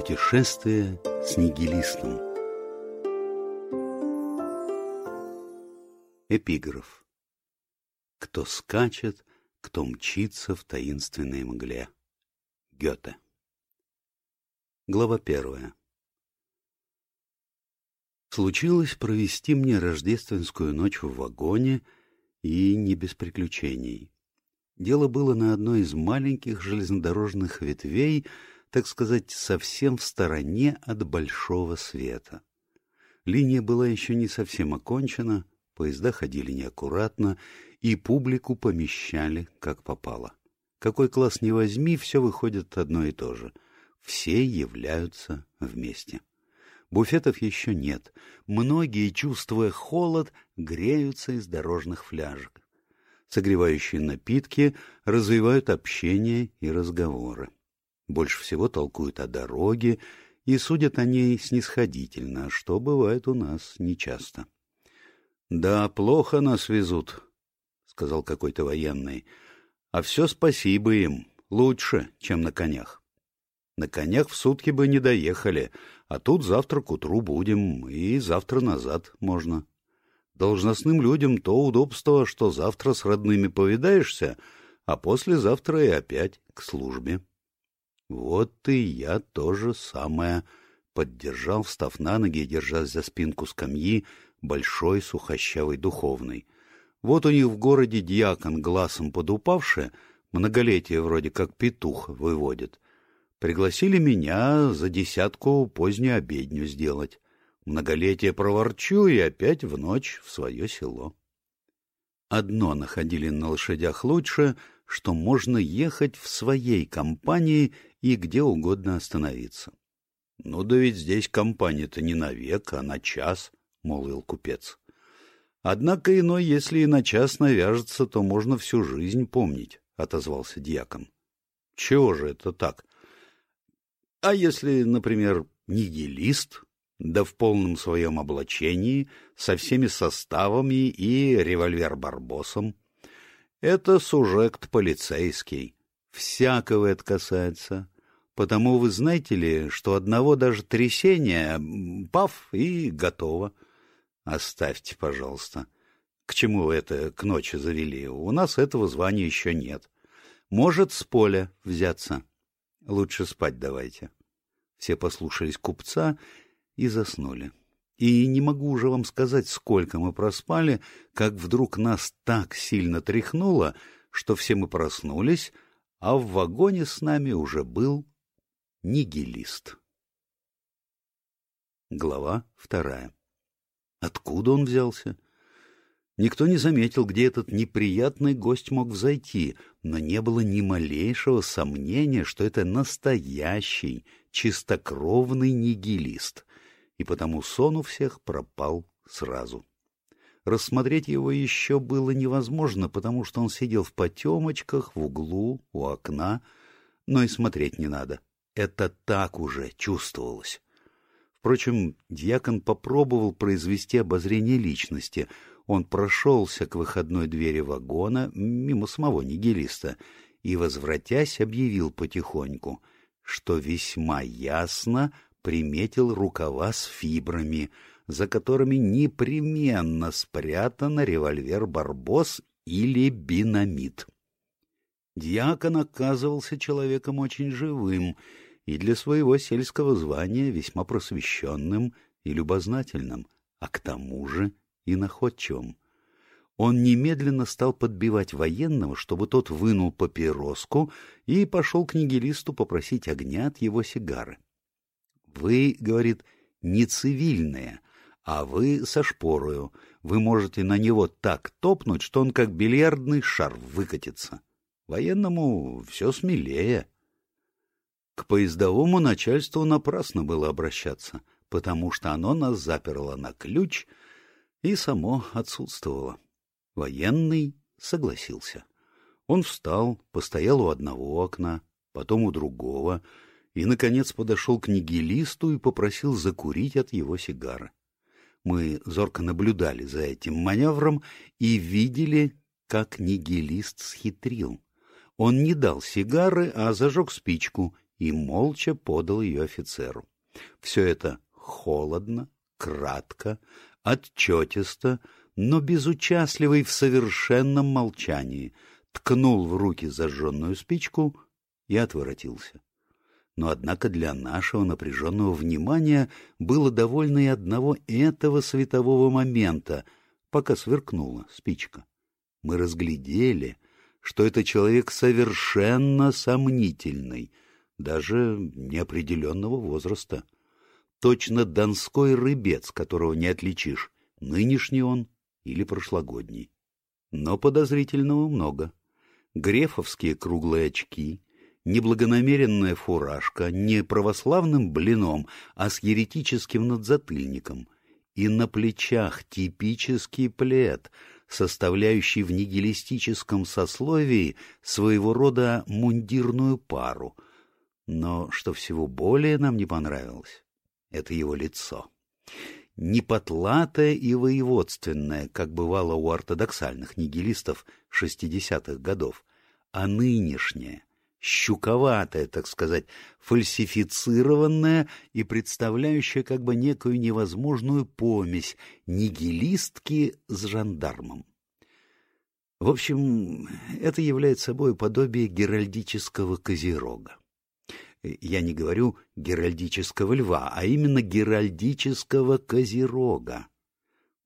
Путешествие с нигилистом Эпиграф Кто скачет, кто мчится в таинственной мгле. Гёте Глава первая Случилось провести мне рождественскую ночь в вагоне и не без приключений. Дело было на одной из маленьких железнодорожных ветвей, так сказать, совсем в стороне от большого света. Линия была еще не совсем окончена, поезда ходили неаккуратно, и публику помещали, как попало. Какой класс ни возьми, все выходит одно и то же. Все являются вместе. Буфетов еще нет. Многие, чувствуя холод, греются из дорожных фляжек. Согревающие напитки развивают общение и разговоры. Больше всего толкуют о дороге и судят о ней снисходительно, что бывает у нас нечасто. — Да, плохо нас везут, — сказал какой-то военный. — А все спасибо им, лучше, чем на конях. На конях в сутки бы не доехали, а тут завтра к утру будем, и завтра назад можно. Должностным людям то удобство, что завтра с родными повидаешься, а послезавтра и опять к службе. Вот и я тоже самое поддержал, встав на ноги и держась за спинку скамьи, большой сухощавый духовный. Вот у них в городе дьякон глазом подупавший, многолетие вроде как петух выводит. Пригласили меня за десятку позднюю обедню сделать. Многолетие проворчу и опять в ночь в свое село. Одно находили на лошадях лучше, что можно ехать в своей компании и где угодно остановиться. — Ну да ведь здесь компания-то не на век, а на час, — молвил купец. — Однако иной, если и на час навяжется, то можно всю жизнь помнить, — отозвался дьякон. — Чего же это так? — А если, например, нигилист, да в полном своем облачении, со всеми составами и револьвер-барбосом? Это сужект полицейский, Всякого это касается. Потому вы знаете ли, что одного даже трясения, пав, и готово. Оставьте, пожалуйста. К чему это к ночи завели? У нас этого звания еще нет. Может, с поля взяться. Лучше спать давайте. Все послушались купца и заснули. И не могу уже вам сказать, сколько мы проспали, как вдруг нас так сильно тряхнуло, что все мы проснулись, а в вагоне с нами уже был нигилист. Глава вторая. Откуда он взялся? Никто не заметил, где этот неприятный гость мог взойти, но не было ни малейшего сомнения, что это настоящий, чистокровный нигилист, и потому сон у всех пропал сразу. Рассмотреть его еще было невозможно, потому что он сидел в потемочках, в углу, у окна, но и смотреть не надо. Это так уже чувствовалось. Впрочем, дьякон попробовал произвести обозрение личности. Он прошелся к выходной двери вагона, мимо самого нигилиста, и, возвратясь, объявил потихоньку, что весьма ясно приметил рукава с фибрами — за которыми непременно спрятан револьвер «Барбос» или «Бинамит». Дьякон оказывался человеком очень живым и для своего сельского звания весьма просвещенным и любознательным, а к тому же и находчивым. Он немедленно стал подбивать военного, чтобы тот вынул папироску и пошел к нигилисту попросить огня от его сигары. «Вы, — говорит, — не цивильные, а вы со шпорою. Вы можете на него так топнуть, что он как бильярдный шар выкатится. Военному все смелее. К поездовому начальству напрасно было обращаться, потому что оно нас заперло на ключ и само отсутствовало. Военный согласился. Он встал, постоял у одного окна, потом у другого, и, наконец, подошел к нигилисту и попросил закурить от его сигары. Мы зорко наблюдали за этим маневром и видели, как нигилист схитрил. Он не дал сигары, а зажег спичку и молча подал ее офицеру. Все это холодно, кратко, отчетисто, но безучастливый в совершенном молчании, ткнул в руки зажженную спичку и отворотился. Но, однако, для нашего напряженного внимания было довольно и одного этого светового момента, пока сверкнула спичка. Мы разглядели, что это человек совершенно сомнительный, даже неопределенного возраста. Точно донской рыбец, которого не отличишь, нынешний он или прошлогодний. Но подозрительного много. Грефовские круглые очки, неблагонамеренная фуражка, не православным блином, а с еретическим надзатыльником, и на плечах типический плед, составляющий в нигилистическом сословии своего рода мундирную пару. Но что всего более нам не понравилось, это его лицо. Не потлатое и воеводственное, как бывало у ортодоксальных нигилистов шестидесятых годов, а нынешнее, щуковатое, так сказать, фальсифицированное и представляющее как бы некую невозможную помесь нигилистки с жандармом. В общем, это является собой подобие геральдического козерога. Я не говорю геральдического льва, а именно геральдического козерога.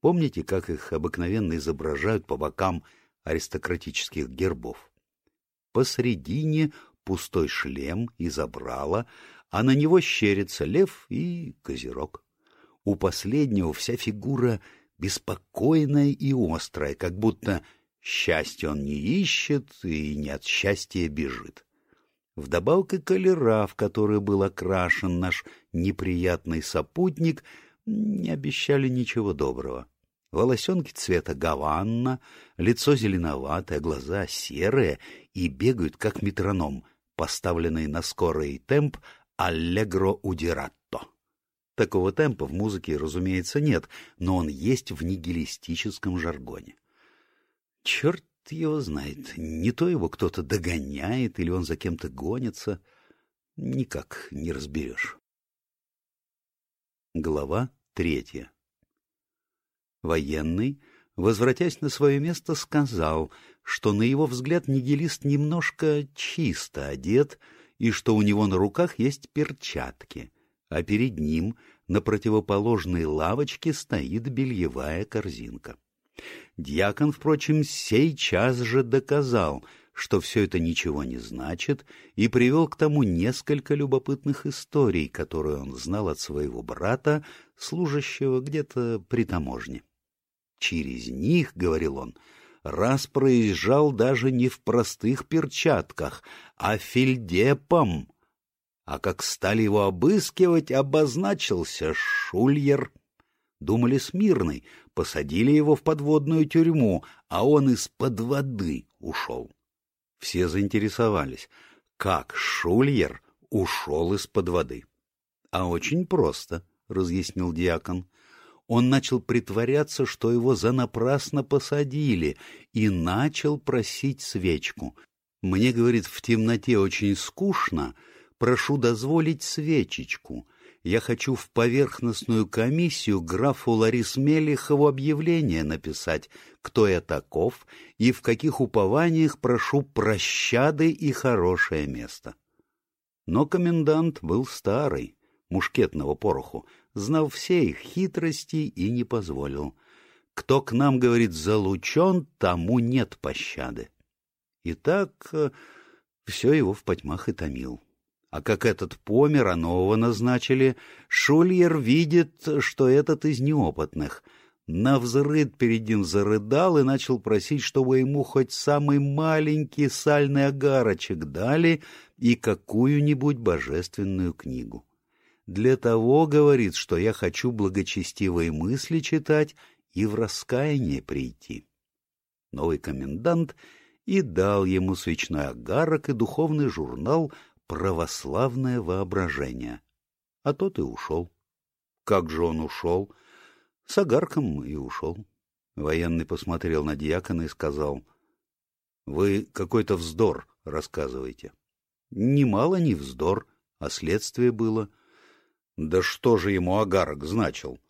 Помните, как их обыкновенно изображают по бокам аристократических гербов? Посредине пустой шлем и забрала, а на него щерится лев и козерог. У последнего вся фигура беспокойная и острая, как будто счастье он не ищет и не от счастья бежит. Вдобавок и колера, в который был окрашен наш неприятный сопутник, не обещали ничего доброго. Волосенки цвета гаванна, лицо зеленоватое, глаза серые и бегают, как метроном, поставленный на скорый темп «Аллегро удиратто». Такого темпа в музыке, разумеется, нет, но он есть в нигилистическом жаргоне. Черт его знает, не то его кто-то догоняет, или он за кем-то гонится. Никак не разберешь. Глава третья Военный, возвратясь на свое место, сказал, что, на его взгляд, нигилист немножко чисто одет и что у него на руках есть перчатки, а перед ним на противоположной лавочке стоит бельевая корзинка. Дьякон, впрочем, сейчас же доказал, что все это ничего не значит, и привел к тому несколько любопытных историй, которые он знал от своего брата, служащего где-то при таможне. Через них, — говорил он, — раз проезжал даже не в простых перчатках, а фельдепом. А как стали его обыскивать, обозначился шульер. Думали смирный, посадили его в подводную тюрьму, а он из-под воды ушел. Все заинтересовались, как Шульер ушел из-под воды. — А очень просто, — разъяснил диакон. Он начал притворяться, что его занапрасно посадили, и начал просить свечку. Мне, говорит, в темноте очень скучно, прошу дозволить свечечку я хочу в поверхностную комиссию графу Ларис Мелихову объявление написать, кто я таков и в каких упованиях прошу прощады и хорошее место. Но комендант был старый, мушкетного пороху, знал все их хитрости и не позволил. Кто к нам, говорит, залучен, тому нет пощады. И так э, все его в потьмах и томил. А как этот помер, а нового назначили, Шульер видит, что этот из неопытных. Навзрыд перед ним зарыдал и начал просить, чтобы ему хоть самый маленький сальный агарочек дали и какую-нибудь божественную книгу. Для того, говорит, что я хочу благочестивые мысли читать и в раскаяние прийти. Новый комендант и дал ему свечной агарок и духовный журнал православное воображение. А тот и ушел. Как же он ушел? С огарком и ушел. Военный посмотрел на дьякона и сказал, — Вы какой-то вздор рассказываете. — Немало не вздор, А следствие было... Да что же ему агарок значил?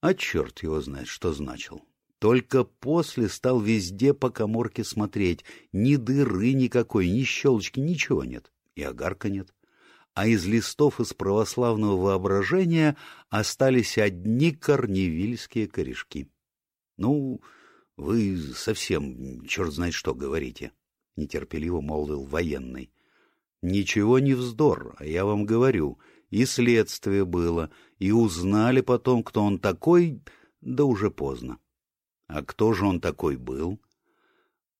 А черт его знает, что значил. Только после стал везде по коморке смотреть. Ни дыры никакой, ни щелочки, ничего нет. И агарка нет. А из листов из православного воображения остались одни корневильские корешки. Ну, вы совсем черт знает что говорите, — нетерпеливо молвил военный. Ничего не вздор, а я вам говорю, и следствие было, и узнали потом, кто он такой, да уже поздно. А кто же он такой был?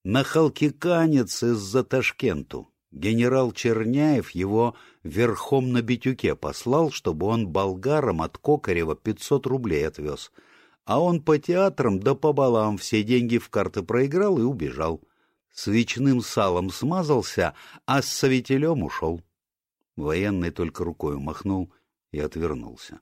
Нахалкиканец из-за Ташкенту. Генерал Черняев его верхом на битюке послал, чтобы он болгарам от Кокарева пятьсот рублей отвез. А он по театрам да по балам все деньги в карты проиграл и убежал свечным салом смазался, а с советелем ушел. Военный только рукой махнул и отвернулся.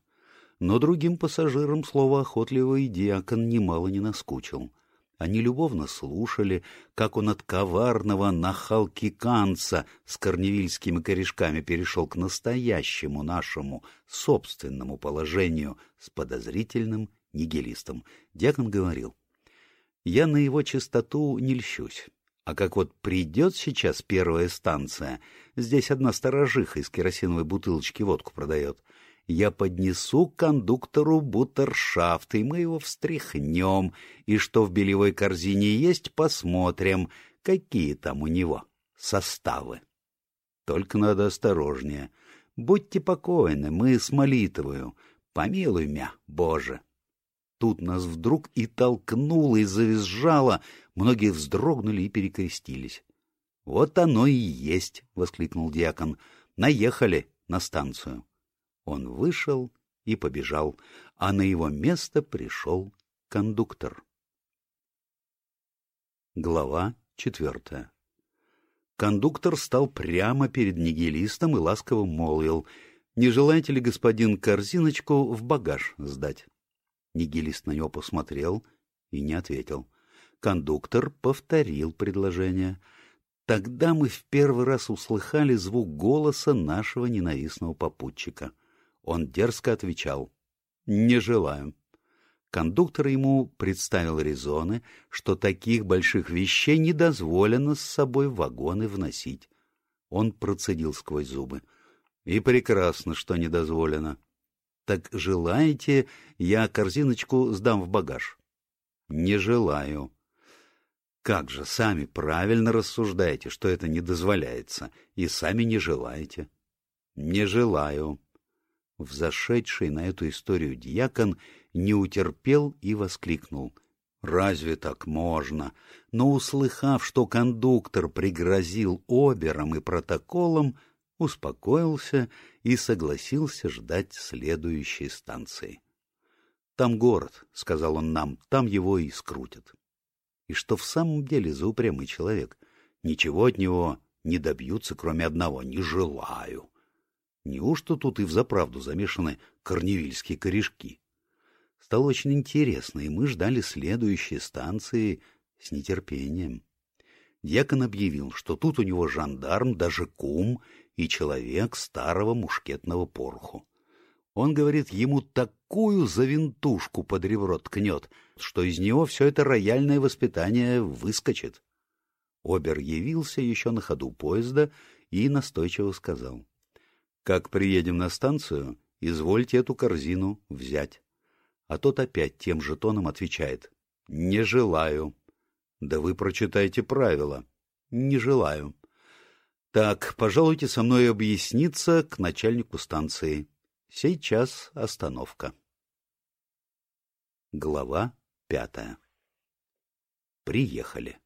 Но другим пассажирам слово охотливый диакон немало не наскучил. Они любовно слушали, как он от коварного нахалкиканца с корневильскими корешками перешел к настоящему нашему собственному положению с подозрительным нигилистом. Дьякон говорил, «Я на его чистоту не льщусь. А как вот придет сейчас первая станция, здесь одна сторожиха из керосиновой бутылочки водку продает, я поднесу кондуктору бутершафт, и мы его встряхнем, и что в белевой корзине есть, посмотрим, какие там у него составы. Только надо осторожнее. Будьте покойны, мы с молитвою. Помилуй мя, Боже. Тут нас вдруг и толкнуло, и завизжало. Многие вздрогнули и перекрестились. — Вот оно и есть! — воскликнул диакон. — Наехали на станцию. Он вышел и побежал, а на его место пришел кондуктор. Глава четвертая Кондуктор стал прямо перед нигилистом и ласково молвил, «Не желаете ли, господин, корзиночку в багаж сдать?» Нигилист на него посмотрел и не ответил. Кондуктор повторил предложение. Тогда мы в первый раз услыхали звук голоса нашего ненавистного попутчика. Он дерзко отвечал «Не желаю». Кондуктор ему представил резоны, что таких больших вещей не дозволено с собой в вагоны вносить. Он процедил сквозь зубы. «И прекрасно, что не дозволено. Так желаете, я корзиночку сдам в багаж? Не желаю. Как же, сами правильно рассуждаете, что это не дозволяется, и сами не желаете. Не желаю. Взошедший на эту историю дьякон не утерпел и воскликнул. Разве так можно? Но, услыхав, что кондуктор пригрозил обером и протоколом, успокоился и согласился ждать следующей станции. «Там город», — сказал он нам, — «там его и скрутят». И что в самом деле за упрямый человек? Ничего от него не добьются, кроме одного — «не желаю». Неужто тут и взаправду замешаны корневильские корешки? Стало очень интересно, и мы ждали следующей станции с нетерпением. Дьякон объявил, что тут у него жандарм, даже кум, и человек старого мушкетного пороху. Он, говорит, ему такую завинтушку под ребро ткнет, что из него все это рояльное воспитание выскочит. Обер явился еще на ходу поезда и настойчиво сказал. — Как приедем на станцию, извольте эту корзину взять. А тот опять тем же тоном отвечает. — Не желаю. — Да вы прочитайте правила. — Не желаю. Так, пожалуйте со мной объясниться к начальнику станции. Сейчас остановка. Глава пятая Приехали.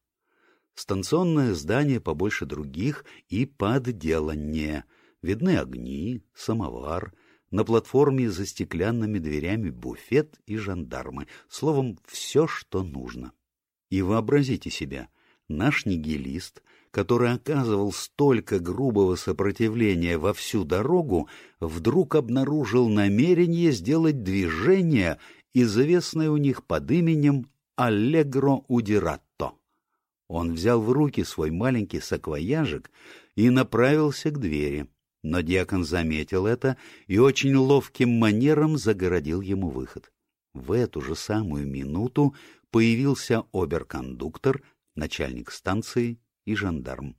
Станционное здание побольше других и подделаннее. Видны огни, самовар, на платформе за стеклянными дверями буфет и жандармы. Словом, все, что нужно. И вообразите себя, наш нигилист — который оказывал столько грубого сопротивления во всю дорогу, вдруг обнаружил намерение сделать движение, известное у них под именем «Аллегро Удиратто». Он взял в руки свой маленький саквояжик и направился к двери. Но дьякон заметил это и очень ловким манером загородил ему выход. В эту же самую минуту появился оберкондуктор, начальник станции и жандарм.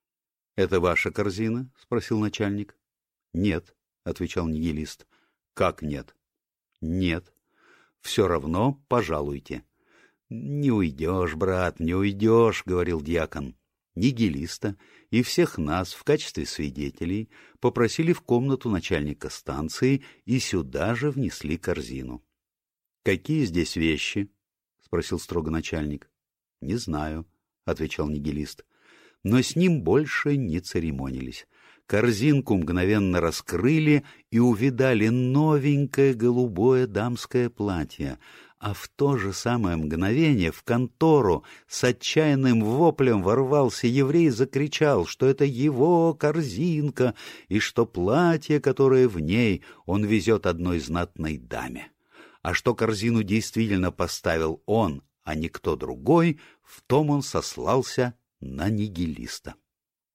— Это ваша корзина? — спросил начальник. — Нет, — отвечал нигилист. — Как нет? — Нет. — Все равно пожалуйте. — Не уйдешь, брат, не уйдешь, — говорил дьякон. Нигилиста и всех нас в качестве свидетелей попросили в комнату начальника станции и сюда же внесли корзину. — Какие здесь вещи? — спросил строго начальник. — Не знаю, — отвечал нигилист. Но с ним больше не церемонились. Корзинку мгновенно раскрыли и увидали новенькое голубое дамское платье, а в то же самое мгновение в контору с отчаянным воплем ворвался еврей и закричал, что это его корзинка и что платье, которое в ней, он везет одной знатной даме а что корзину действительно поставил он, а не кто другой, в том он сослался на нигилиста.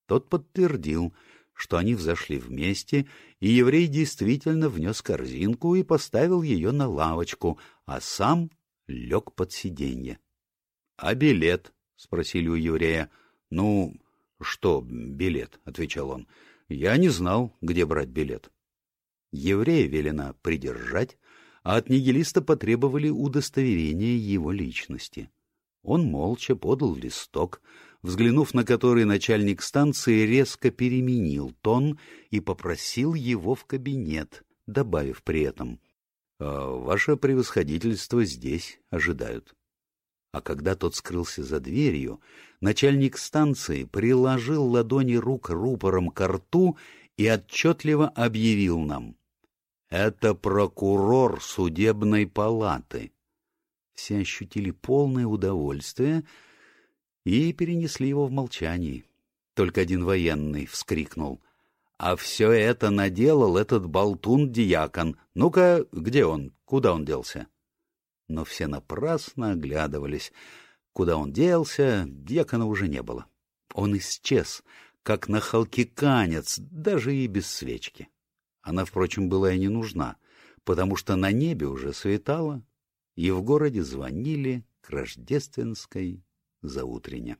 Тот подтвердил, что они взошли вместе, и еврей действительно внес корзинку и поставил ее на лавочку, а сам лег под сиденье. — А билет? — спросили у еврея. — Ну, что билет? — отвечал он. — Я не знал, где брать билет. Еврея велено придержать, а от нигилиста потребовали удостоверения его личности. Он молча подал листок, взглянув на который начальник станции резко переменил тон и попросил его в кабинет, добавив при этом «А «Ваше превосходительство здесь ожидают». А когда тот скрылся за дверью, начальник станции приложил ладони рук рупором к рту и отчетливо объявил нам — это прокурор судебной палаты. Все ощутили полное удовольствие и перенесли его в молчании. Только один военный вскрикнул. «А все это наделал этот болтун-диакон. Ну-ка, где он? Куда он делся?» Но все напрасно оглядывались. Куда он делся, дьякона уже не было. Он исчез, как нахалкиканец, даже и без свечки. Она, впрочем, была и не нужна, потому что на небе уже светало, и в городе звонили к рождественской заутрене.